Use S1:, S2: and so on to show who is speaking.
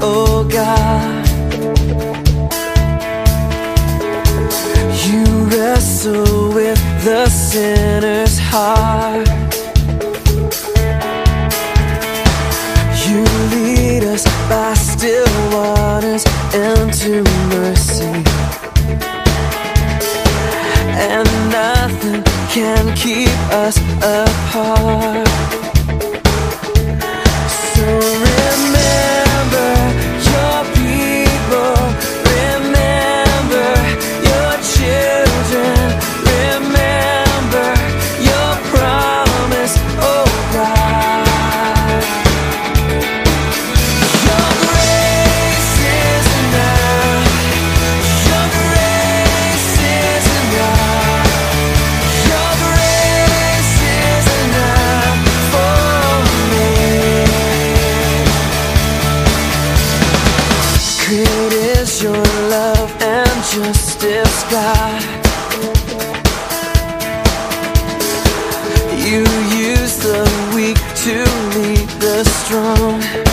S1: oh God. You wrestle with the sinner's heart. You lead us by still waters into mercy. And nothing can keep us apart. You use the weak to lead the strong.